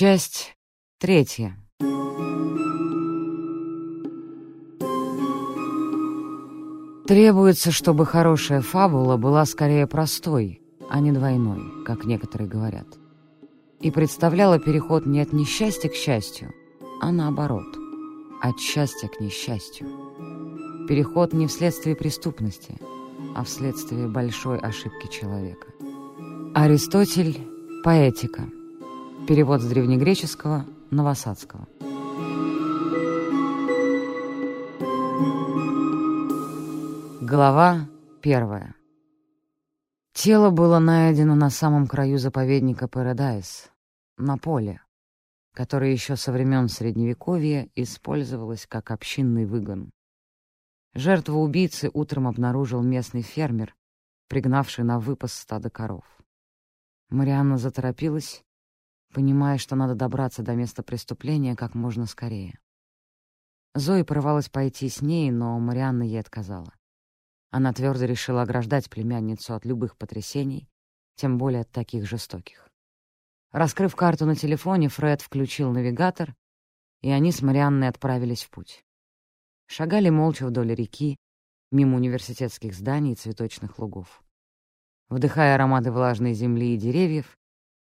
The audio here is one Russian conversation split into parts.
Часть третья. Требуется, чтобы хорошая фабула была скорее простой, а не двойной, как некоторые говорят. И представляла переход не от несчастья к счастью, а наоборот, от счастья к несчастью. Переход не вследствие преступности, а вследствие большой ошибки человека. Аристотель «Поэтика». Перевод с древнегреческого Новосадского. Глава первая. Тело было найдено на самом краю заповедника Парадайз, на поле, которое еще со времен Средневековья использовалось как общинный выгон. Жертву убийцы утром обнаружил местный фермер, пригнавший на выпас стадо коров. Марианна заторопилась, понимая, что надо добраться до места преступления как можно скорее. Зои порывалась пойти с ней, но Марианна ей отказала. Она твердо решила ограждать племянницу от любых потрясений, тем более от таких жестоких. Раскрыв карту на телефоне, Фред включил навигатор, и они с Марианной отправились в путь. Шагали молча вдоль реки, мимо университетских зданий и цветочных лугов. Вдыхая ароматы влажной земли и деревьев,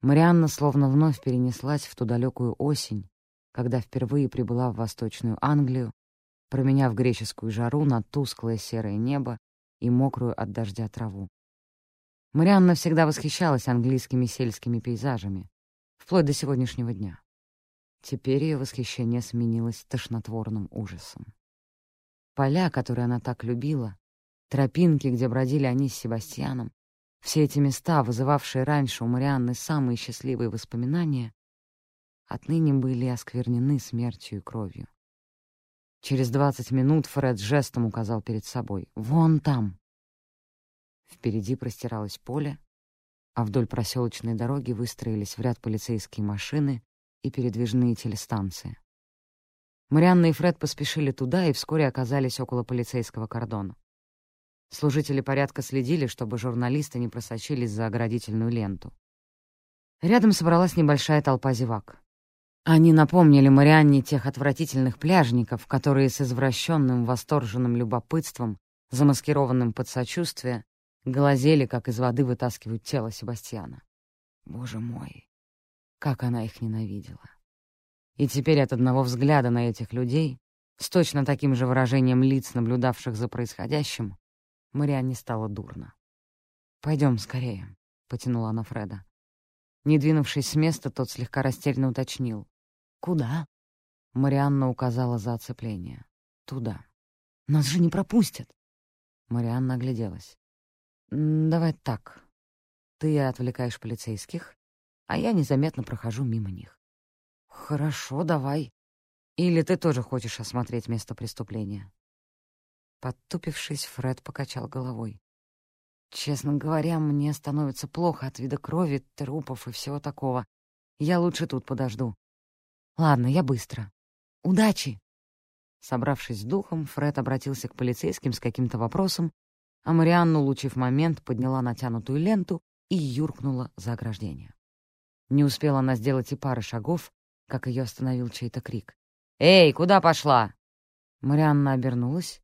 Марианна словно вновь перенеслась в ту далекую осень, когда впервые прибыла в Восточную Англию, променяв греческую жару на тусклое серое небо и мокрую от дождя траву. Марианна всегда восхищалась английскими сельскими пейзажами, вплоть до сегодняшнего дня. Теперь ее восхищение сменилось тошнотворным ужасом. Поля, которые она так любила, тропинки, где бродили они с Себастьяном, все эти места, вызывавшие раньше у Марианны самые счастливые воспоминания, отныне были осквернены смертью и кровью. Через двадцать минут Фред жестом указал перед собой. «Вон там!» Впереди простиралось поле, а вдоль проселочной дороги выстроились в ряд полицейские машины и передвижные телестанции. Марианна и Фред поспешили туда и вскоре оказались около полицейского кордона. Служители порядка следили, чтобы журналисты не просочились за оградительную ленту. Рядом собралась небольшая толпа зевак. Они напомнили Марианне тех отвратительных пляжников, которые с извращенным восторженным любопытством, замаскированным под сочувствие, глазели, как из воды вытаскивают тело Себастьяна. Боже мой, как она их ненавидела. И теперь от одного взгляда на этих людей, с точно таким же выражением лиц, наблюдавших за происходящим, Марианне стало дурно. «Пойдем скорее», — потянула она Фреда. Не двинувшись с места, тот слегка растерянно уточнил. «Куда?» Марианна указала за оцепление. «Туда. Нас же не пропустят!» Марианна огляделась. «Давай так. Ты отвлекаешь полицейских, а я незаметно прохожу мимо них». «Хорошо, давай. Или ты тоже хочешь осмотреть место преступления?» Подтупившись, Фред покачал головой. «Честно говоря, мне становится плохо от вида крови, трупов и всего такого. Я лучше тут подожду. Ладно, я быстро. Удачи!» Собравшись с духом, Фред обратился к полицейским с каким-то вопросом, а Марианна, улучив момент, подняла натянутую ленту и юркнула за ограждение. Не успела она сделать и пары шагов, как ее остановил чей-то крик. «Эй, куда пошла?» Марианна обернулась.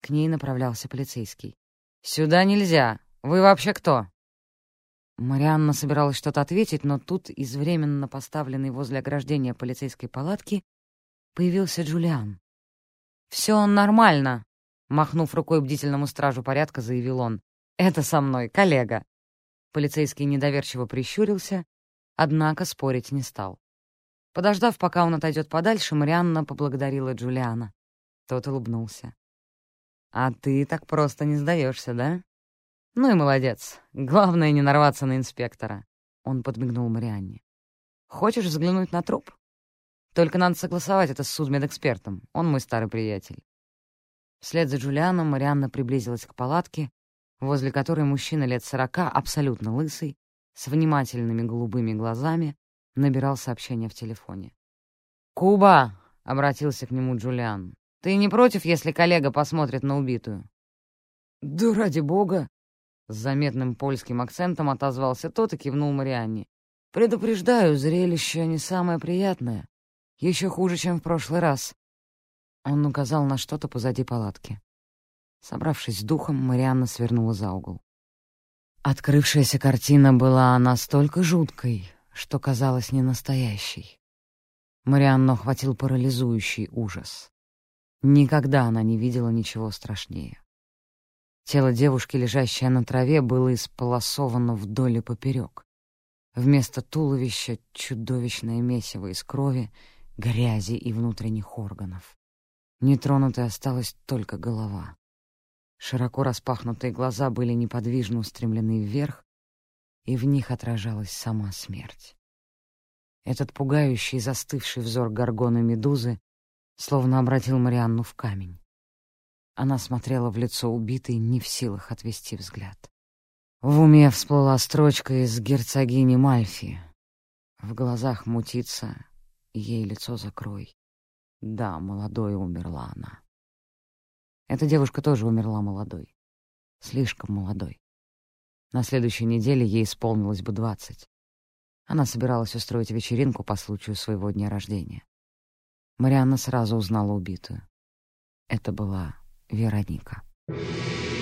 К ней направлялся полицейский. «Сюда нельзя! Вы вообще кто?» Марианна собиралась что-то ответить, но тут из временно поставленной возле ограждения полицейской палатки появился Джулиан. «Все нормально», — махнув рукой бдительному стражу порядка, заявил он. «Это со мной, коллега». Полицейский недоверчиво прищурился, однако спорить не стал. Подождав, пока он отойдет подальше, Марианна поблагодарила Джулиана. Тот улыбнулся. «А ты так просто не сдаешься, да?» «Ну и молодец. Главное, не нарваться на инспектора». Он подмигнул Марианне. «Хочешь взглянуть на труп? Только надо согласовать это с судмедэкспертом. Он мой старый приятель». Вслед за Джулианом Марианна приблизилась к палатке, возле которой мужчина лет сорока, абсолютно лысый, с внимательными голубыми глазами, набирал сообщение в телефоне. «Куба!» — обратился к нему Джулиан. «Ты не против, если коллега посмотрит на убитую?» «Да ради бога!» С заметным польским акцентом отозвался тот и кивнул Марианне. Предупреждаю, зрелище не самое приятное. Еще хуже, чем в прошлый раз. Он указал на что-то позади палатки. Собравшись с духом, Марианна свернула за угол. Открывшаяся картина была настолько жуткой, что казалась ненастоящей. Марианну охватил парализующий ужас. Никогда она не видела ничего страшнее. Тело девушки, лежащее на траве, было исполосовано вдоль и поперек. Вместо туловища — чудовищное месиво из крови, грязи и внутренних органов. Нетронутой осталась только голова. Широко распахнутые глаза были неподвижно устремлены вверх, и в них отражалась сама смерть. Этот пугающий застывший взор горгоны Медузы словно обратил Марианну в камень. Она смотрела в лицо убитой, не в силах отвести взгляд. В уме всплыла строчка из герцогини Мальфи. В глазах мутится, ей лицо закрой. Да, молодой умерла она. Эта девушка тоже умерла молодой. Слишком молодой. На следующей неделе ей исполнилось бы двадцать. Она собиралась устроить вечеринку по случаю своего дня рождения. Марианна сразу узнала убитую. Это была Вероника. Вероника.